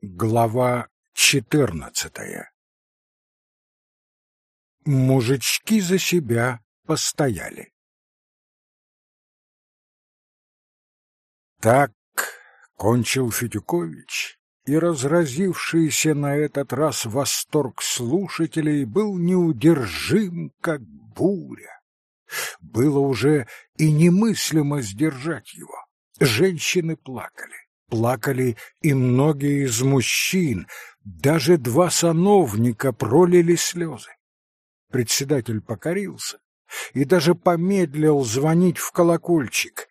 Глава четырнадцатая Мужички за себя постояли. Так кончил Федюкович, и разразившийся на этот раз восторг слушателей был неудержим, как буря. Было уже и немыслимо сдержать его. Женщины плакали. Плакали и многие из мужчин, даже два сановника пролили слезы. Председатель покорился и даже помедлил звонить в колокольчик.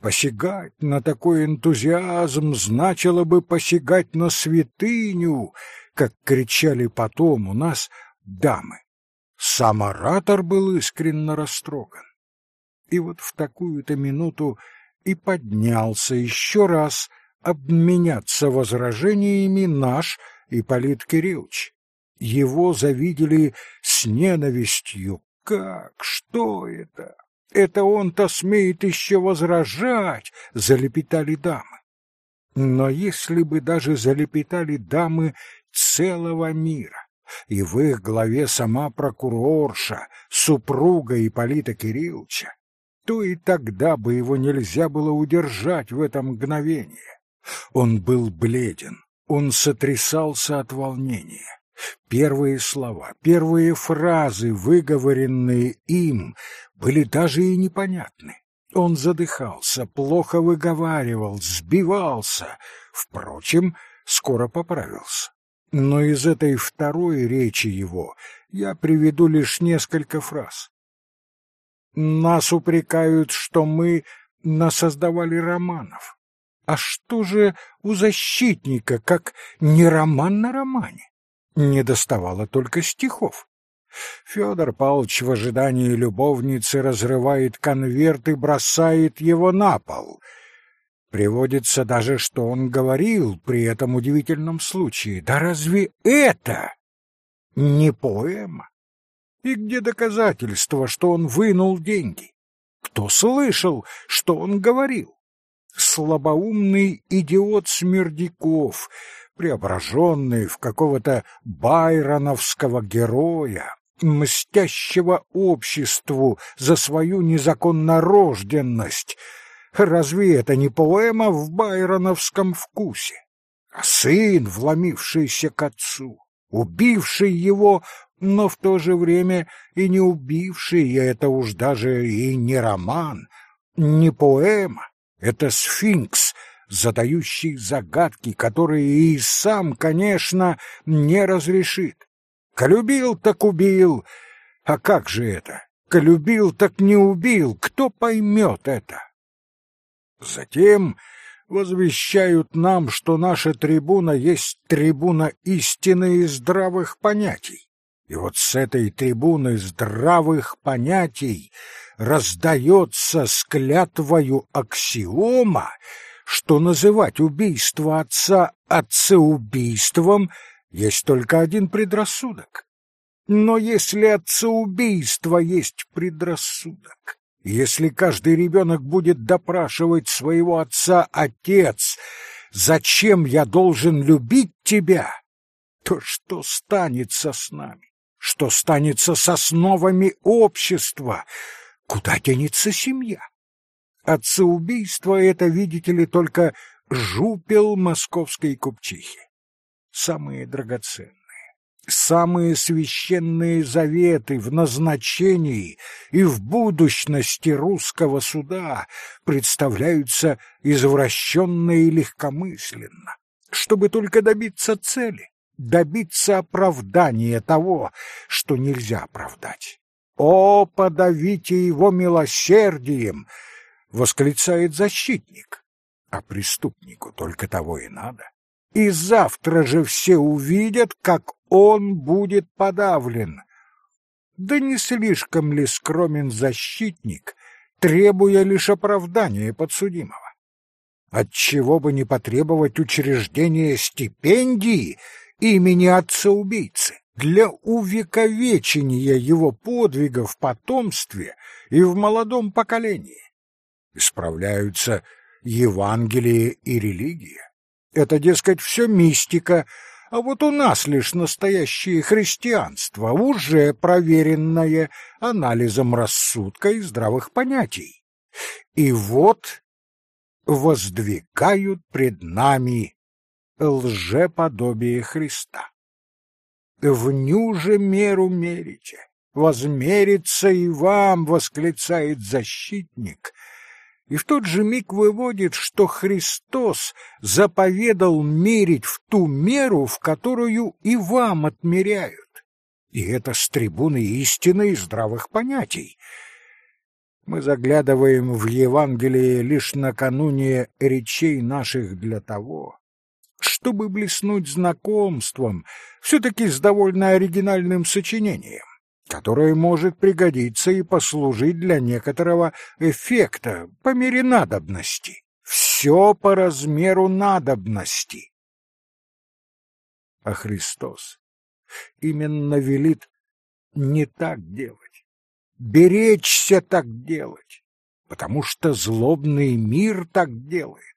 Посягать на такой энтузиазм значило бы посягать на святыню, как кричали потом у нас дамы. Сам оратор был искренне растроган. И вот в такую-то минуту и поднялся еще раз обменяться возражениями наш Ипполит Кириллович. Его завидели с ненавистью. Как? Что это? Это он-то смеет еще возражать, залепетали дамы. Но если бы даже залепетали дамы целого мира, и в их главе сама прокурорша, супруга Ипполита Кирилловича, то и тогда бы его нельзя было удержать в это мгновение. Он был бледен, он сотрясался от волнения. Первые слова, первые фразы, выговоренные им, были даже и непонятны. Он задыхался, плохо выговаривал, сбивался. Впрочем, скоро поправился. Но из этой второй речи его я приведу лишь несколько фраз. Нас упрекают, что мы насоздавали романов. А что же у защитника, как не роман на романе? Не доставало только стихов. Федор Павлович в ожидании любовницы разрывает конверт и бросает его на пол. Приводится даже, что он говорил при этом удивительном случае. Да разве это не поэма? И где доказательства, что он вынул деньги? Кто слышал, что он говорил? Слабоумный идиот Смердяков, преображенный в какого-то байроновского героя, мстящего обществу за свою незаконнорожденность. Разве это не поэма в байроновском вкусе? А сын, вломившийся к отцу, убивший его, но в то же время и не убивший, это уж даже и не роман, не поэма, это сфинкс, задающий загадки, которые и сам, конечно, не разрешит. Колюбил так убил. А как же это? Колюбил так не убил. Кто поймет это? Затем возвещают нам, что наша трибуна есть трибуна истины и здравых понятий. И вот с этой трибуны здравых понятий раздается с клятвою аксиома, что называть убийство отца отцеубийством есть только один предрассудок. Но если отцеубийство есть предрассудок, если каждый ребенок будет допрашивать своего отца «Отец, зачем я должен любить тебя?», то что станется с нами? Что станется с основами общества? Куда денется семья? Отцеубийство это, видите ли, только жупел московской купчихи. Самые драгоценные, самые священные заветы в назначении и в будущности русского суда представляются извращенно и легкомысленно, чтобы только добиться цели, добиться оправдания того, что нельзя оправдать. «О, подавите его милосердием!» — восклицает защитник. А преступнику только того и надо. И завтра же все увидят, как он будет подавлен. Да не слишком ли скромен защитник, требуя лишь оправдания подсудимого? Отчего бы не потребовать учреждения стипендии имени отца-убийцы? для увековечения его подвига в потомстве и в молодом поколении. Исправляются Евангелие и религия. Это, дескать, все мистика, а вот у нас лишь настоящее христианство, уже проверенное анализом рассудка и здравых понятий. И вот воздвигают пред нами лжеподобие Христа. В ню же меру мерите, возмерится и вам, восклицает защитник, и в тот же миг выводит, что Христос заповедал мерить в ту меру, в которую и вам отмеряют. И это с трибуны истины и здравых понятий. Мы заглядываем в Евангелие лишь накануне речей наших для того, чтобы блеснуть знакомством, все-таки с довольно оригинальным сочинением, которое может пригодиться и послужить для некоторого эффекта по мере надобности. Все по размеру надобности. А Христос именно велит не так делать, беречься так делать, потому что злобный мир так делает.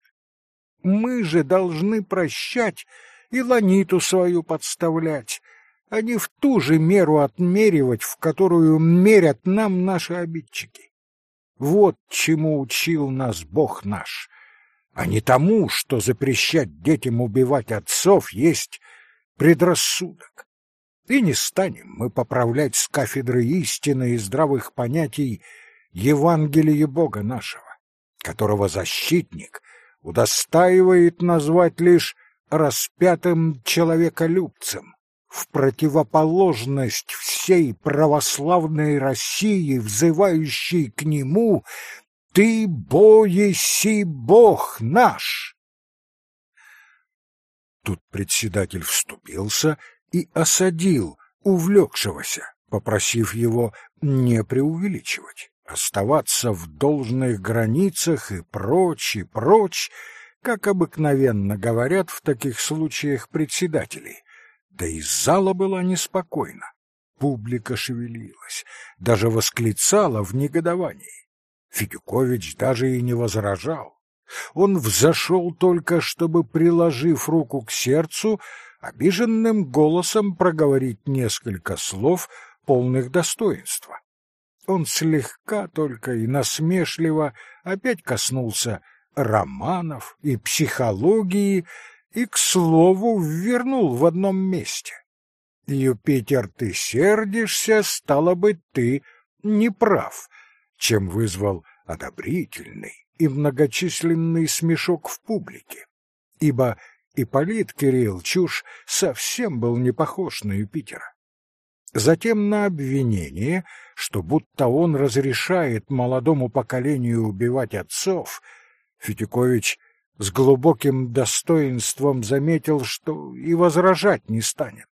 Мы же должны прощать и ланиту свою подставлять, а не в ту же меру отмеривать, в которую мерят нам наши обидчики. Вот чему учил нас Бог наш, а не тому, что запрещать детям убивать отцов есть предрассудок. И не станем мы поправлять с кафедры истины и здравых понятий Евангелие Бога нашего, которого защитник удостаивает назвать лишь распятым человеколюбцем, в противоположность всей православной России, взывающей к нему «Ты боеси Бог наш!» Тут председатель вступился и осадил увлекшегося, попросив его не преувеличивать оставаться в должных границах и прочь, и прочь, как обыкновенно говорят в таких случаях председатели. Да и зала была неспокойна. Публика шевелилась, даже восклицала в негодовании. Федюкович даже и не возражал. Он взошел только, чтобы, приложив руку к сердцу, обиженным голосом проговорить несколько слов, полных достоинства он слегка только и насмешливо опять коснулся романов и психологии и, к слову, ввернул в одном месте. «Юпитер, ты сердишься, стало быть, ты не прав», чем вызвал одобрительный и многочисленный смешок в публике, ибо Ипполит Кирилл Чуш совсем был не похож на Юпитера затем на обвинение, что будто он разрешает молодому поколению убивать отцов, Фетюкович с глубоким достоинством заметил, что и возражать не станет.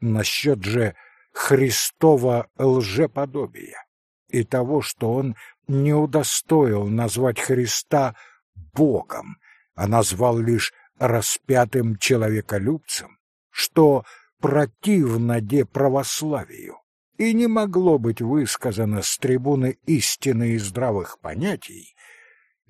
Насчет же Христова лжеподобия и того, что он не удостоил назвать Христа Богом, а назвал лишь распятым человеколюбцем, что противно деправославию и не могло быть высказано с трибуны истины и здравых понятий,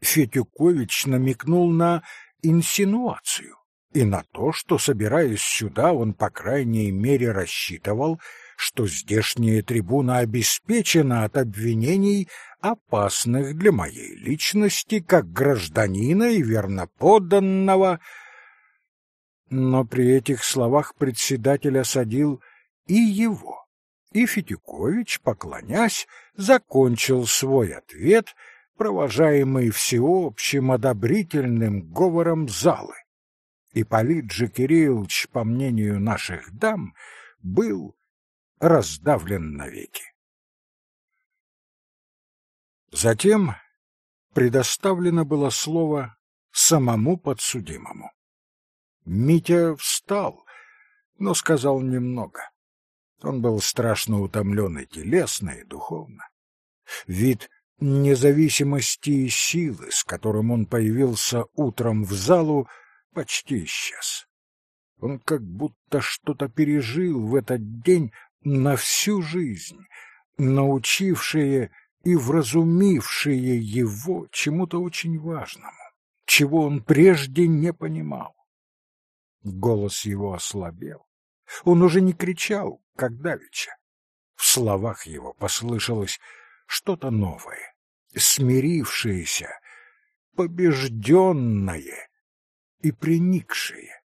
Фетюкович намекнул на инсинуацию и на то, что, собираясь сюда, он, по крайней мере, рассчитывал, что здешняя трибуна обеспечена от обвинений, опасных для моей личности как гражданина и верноподданного, но при этих словах председатель осадил и его. И Фетюкович, поклонясь, закончил свой ответ, провожаемый всеобщим одобрительным говором залы. И же Кириллович, по мнению наших дам, был раздавлен навеки. Затем предоставлено было слово самому подсудимому. Митя встал, но сказал немного. Он был страшно утомлен и телесно, и духовно. Вид независимости и силы, с которым он появился утром в залу, почти исчез. Он как будто что-то пережил в этот день на всю жизнь, научившее и вразумившее его чему-то очень важному, чего он прежде не понимал. Голос его ослабел. Он уже не кричал, как давеча. В словах его послышалось что-то новое, смирившееся, побежденное и приникшее.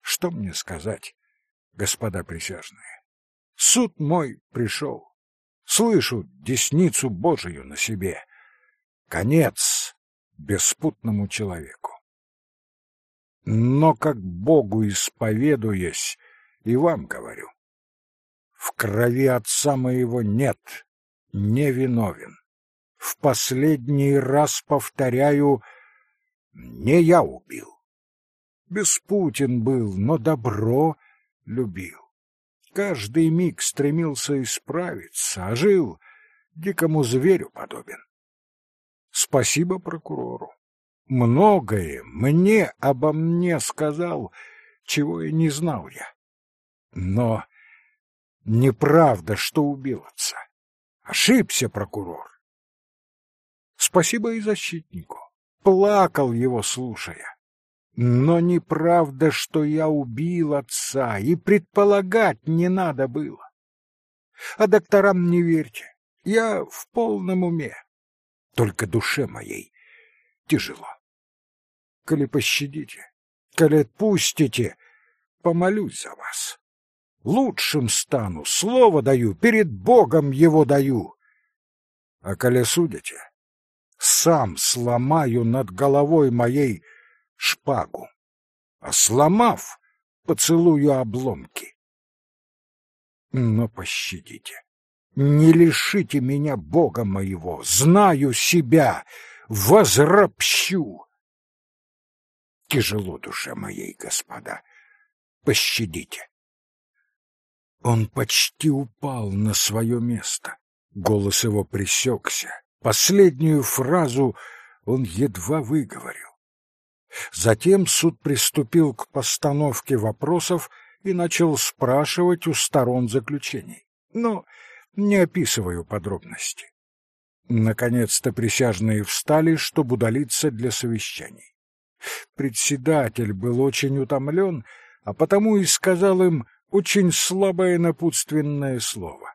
Что мне сказать, господа присяжные? Суд мой пришел. Слышу десницу Божию на себе. Конец беспутному человеку. Но как Богу исповедуясь, и вам говорю, в крови отца моего нет, не виновен. В последний раз повторяю, не я убил. Беспутин был, но добро любил. Каждый миг стремился исправиться, а жил дикому зверю подобен. Спасибо прокурору. Многое мне обо мне сказал, чего и не знал я. Но неправда, что убил отца. Ошибся прокурор. Спасибо и защитнику. Плакал его, слушая. Но неправда, что я убил отца, и предполагать не надо было. А докторам не верьте, я в полном уме. Только душе моей тяжело. Коли пощадите, коли отпустите, помолюсь за вас. Лучшим стану, слово даю, перед Богом его даю. А коли судите, сам сломаю над головой моей шпагу, а сломав, поцелую обломки. Но пощадите, не лишите меня Бога моего, знаю себя, возропщу. Тяжело душе моей, господа, пощадите. Он почти упал на свое место. Голос его пресекся. Последнюю фразу он едва выговорил. Затем суд приступил к постановке вопросов и начал спрашивать у сторон заключений. Но не описываю подробности. Наконец-то присяжные встали, чтобы удалиться для совещаний. Председатель был очень утомлен, а потому и сказал им очень слабое напутственное слово.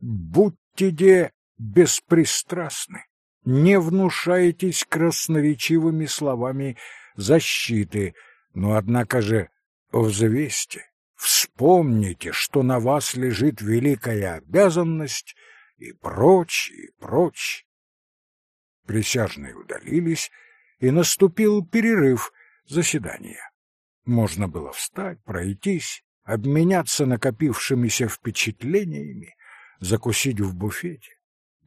«Будьте де беспристрастны, не внушайтесь красноречивыми словами защиты, но, однако же, взвесьте, вспомните, что на вас лежит великая обязанность и прочь, и прочь. Присяжные удалились, и наступил перерыв заседания. Можно было встать, пройтись, обменяться накопившимися впечатлениями, закусить в буфете.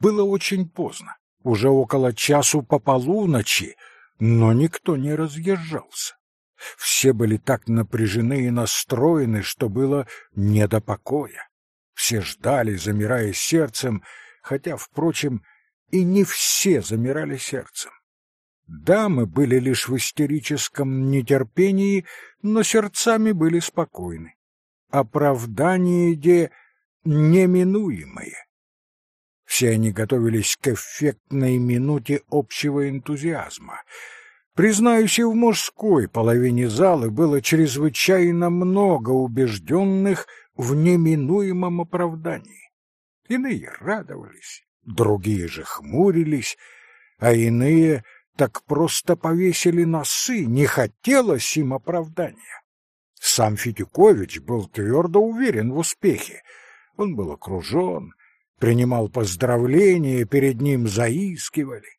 Было очень поздно, уже около часу по полуночи, но никто не разъезжался. Все были так напряжены и настроены, что было не до покоя. Все ждали, замирая сердцем, хотя, впрочем, и не все замирали сердцем. Дамы были лишь в истерическом нетерпении, но сердцами были спокойны. Оправдание де неминуемое. Все они готовились к эффектной минуте общего энтузиазма. Признаюсь, и в мужской половине зала было чрезвычайно много убежденных в неминуемом оправдании. Иные радовались, другие же хмурились, а иные так просто повесили носы, не хотелось им оправдания. Сам Федюкович был твердо уверен в успехе. Он был окружен, принимал поздравления, перед ним заискивали.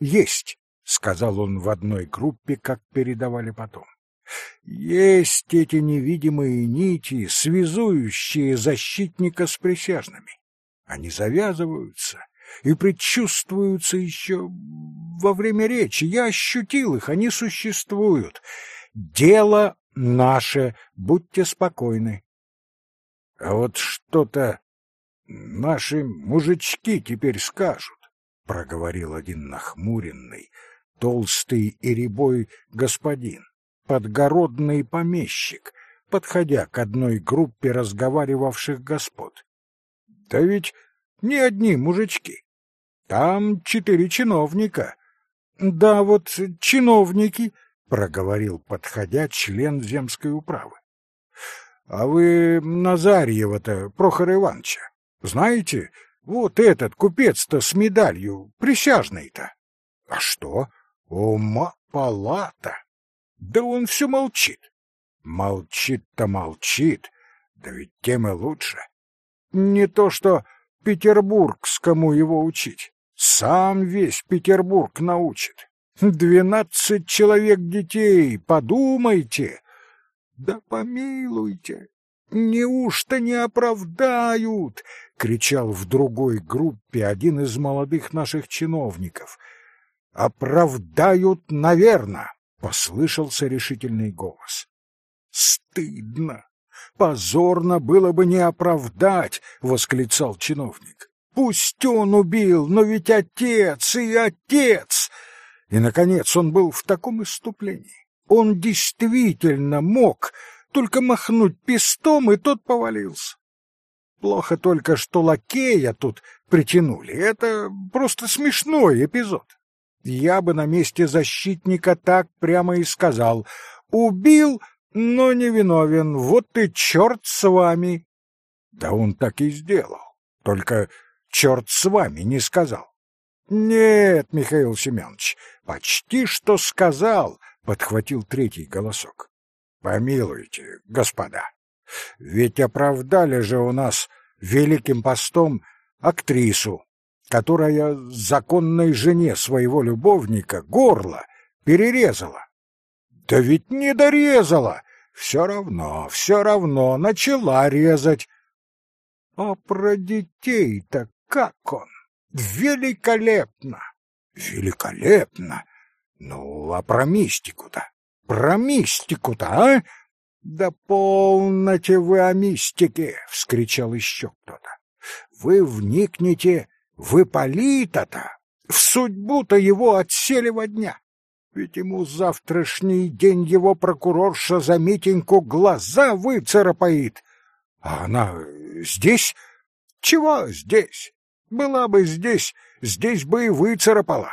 «Есть», — сказал он в одной группе, как передавали потом. «Есть эти невидимые нити, связующие защитника с присяжными. Они завязываются, и предчувствуются еще во время речи. Я ощутил их, они существуют. Дело наше, будьте спокойны. А вот что-то наши мужички теперь скажут, проговорил один нахмуренный, толстый и рябой господин, подгородный помещик, подходя к одной группе разговаривавших господ. Да ведь не одни мужички. Там четыре чиновника. Да вот чиновники, проговорил, подходя, член земской управы. А вы Назарьева-то, Прохор Ивановича, знаете? Вот этот купец-то с медалью, присяжный-то. А что? Ума палата. Да он все молчит. Молчит-то молчит, да ведь тем и лучше. Не то что петербургскому его учить. Сам весь Петербург научит. Двенадцать человек детей, подумайте. Да помилуйте, неужто не оправдают? кричал в другой группе один из молодых наших чиновников. Оправдают, наверно, послышался решительный голос. Стыдно, позорно было бы не оправдать, восклицал чиновник. Пусть он убил, но ведь отец и отец. И наконец он был в таком иступлении он действительно мог только махнуть пестом, и тот повалился. Плохо только, что лакея тут притянули. Это просто смешной эпизод. Я бы на месте защитника так прямо и сказал. Убил, но не виновен. Вот и черт с вами. Да он так и сделал. Только черт с вами не сказал. Нет, Михаил Семенович, почти что сказал, подхватил третий голосок. Помилуйте, господа, ведь оправдали же у нас великим постом актрису, которая законной жене своего любовника горло перерезала. Да ведь не дорезала, все равно, все равно начала резать. А про детей-то как он? Великолепно! Великолепно! Ну, а про мистику-то? Про мистику-то, а? Да полноте вы о мистике, вскричал еще кто-то. Вы вникните в Ипполита-то, в судьбу-то его от селева дня. Ведь ему завтрашний день его прокурорша за Митеньку глаза выцарапает. А она здесь? Чего здесь? Была бы здесь, здесь бы и выцарапала.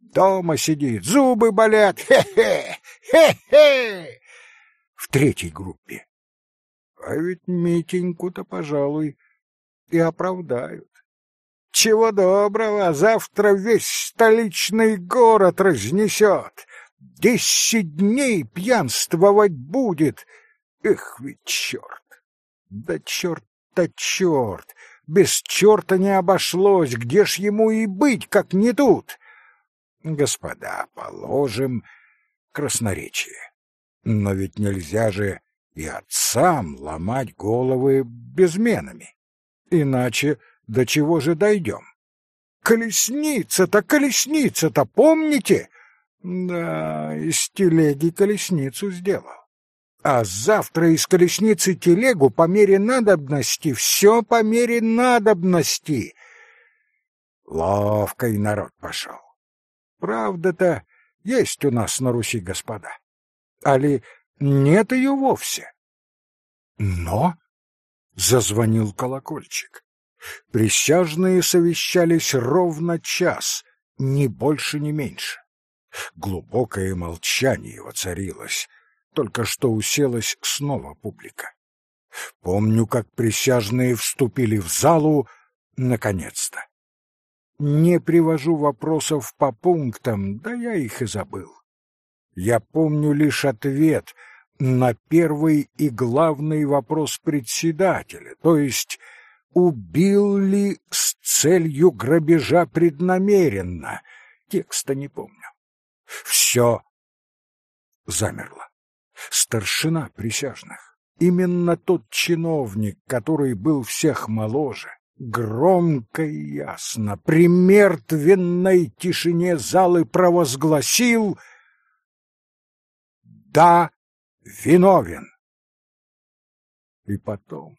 Дома сидит, зубы болят. Хе-хе! Хе-хе! В третьей группе. А ведь Митеньку-то, пожалуй, и оправдают. Чего доброго, завтра весь столичный город разнесет. Десять дней пьянствовать будет. Эх ведь черт! Да черт-то черт! Без черта не обошлось, где ж ему и быть, как не тут? Господа, положим красноречие. Но ведь нельзя же и отцам ломать головы безменами. Иначе до чего же дойдем? Колесница-то, колесница-то, помните? Да, из телеги колесницу сделал. А завтра из колесницы телегу по мере надобности, все по мере надобности. Ловкий народ пошел. Правда-то есть у нас на Руси, господа. Али нет ее вовсе. Но зазвонил колокольчик. Присяжные совещались ровно час, ни больше, ни меньше. Глубокое молчание воцарилось, только что уселась снова публика. Помню, как присяжные вступили в залу наконец-то. Не привожу вопросов по пунктам, да я их и забыл. Я помню лишь ответ на первый и главный вопрос председателя, то есть убил ли с целью грабежа преднамеренно. Текста не помню. Все замерло. Старшина присяжных, именно тот чиновник, который был всех моложе, громко и ясно, при мертвенной тишине залы провозгласил «Да, виновен!» И потом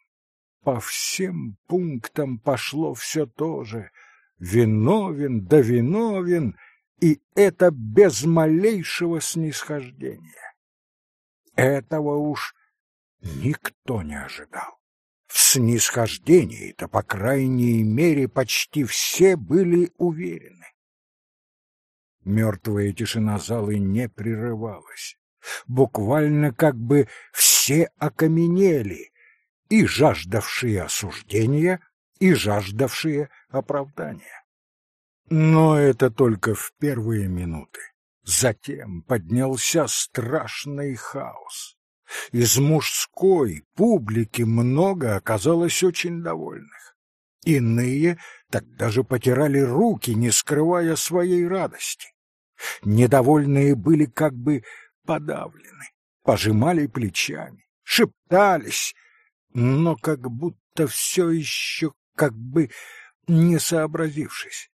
по всем пунктам пошло все то же «виновен, да виновен», и это без малейшего снисхождения. Этого уж никто не ожидал. В снисхождении-то, по крайней мере, почти все были уверены. Мертвая тишина залы не прерывалась. Буквально как бы все окаменели, и жаждавшие осуждения, и жаждавшие оправдания. Но это только в первые минуты. Затем поднялся страшный хаос. Из мужской публики много оказалось очень довольных. Иные тогда же потирали руки, не скрывая своей радости. Недовольные были как бы подавлены, пожимали плечами, шептались, но как будто все еще как бы не сообразившись.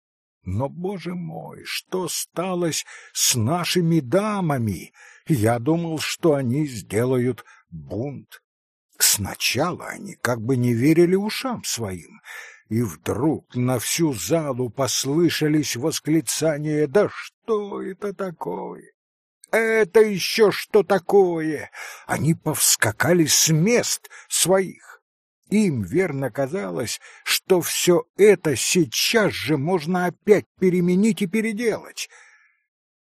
Но, боже мой, что сталось с нашими дамами? Я думал, что они сделают бунт. Сначала они как бы не верили ушам своим, и вдруг на всю залу послышались восклицания «Да что это такое? Это еще что такое?» Они повскакали с мест своих. Им верно казалось, что все это сейчас же можно опять переменить и переделать.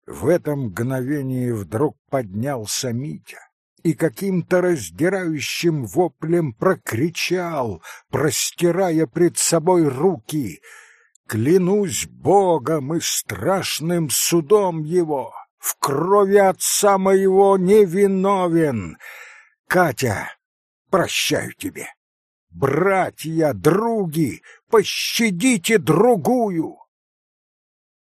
В этом мгновении вдруг поднялся Митя и каким-то раздирающим воплем прокричал, простирая пред собой руки «Клянусь Богом и страшным судом его! В крови отца моего невиновен! Катя, прощаю тебе!» Братья, други, пощадите другую!»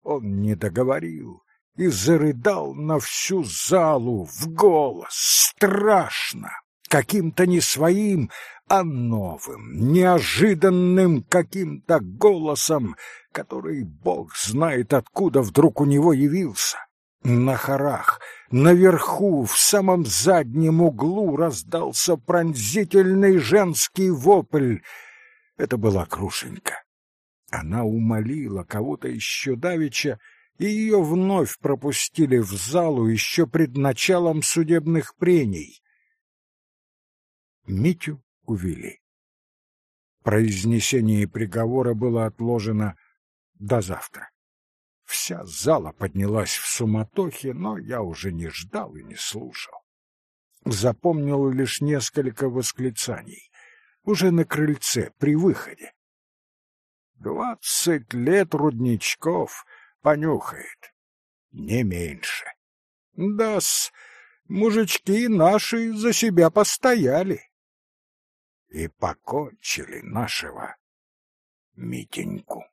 Он не договорил и зарыдал на всю залу в голос, страшно, каким-то не своим, а новым, неожиданным каким-то голосом, который, бог знает откуда, вдруг у него явился. На хорах, наверху, в самом заднем углу раздался пронзительный женский вопль. Это была Крушенька. Она умолила кого-то еще давеча, и ее вновь пропустили в залу еще пред началом судебных прений. Митю увели. Произнесение приговора было отложено до завтра. Вся зала поднялась в суматохе, но я уже не ждал и не слушал. Запомнил лишь несколько восклицаний. Уже на крыльце, при выходе. Двадцать лет Рудничков понюхает. Не меньше. Да-с, мужички наши за себя постояли. И покончили нашего Митеньку.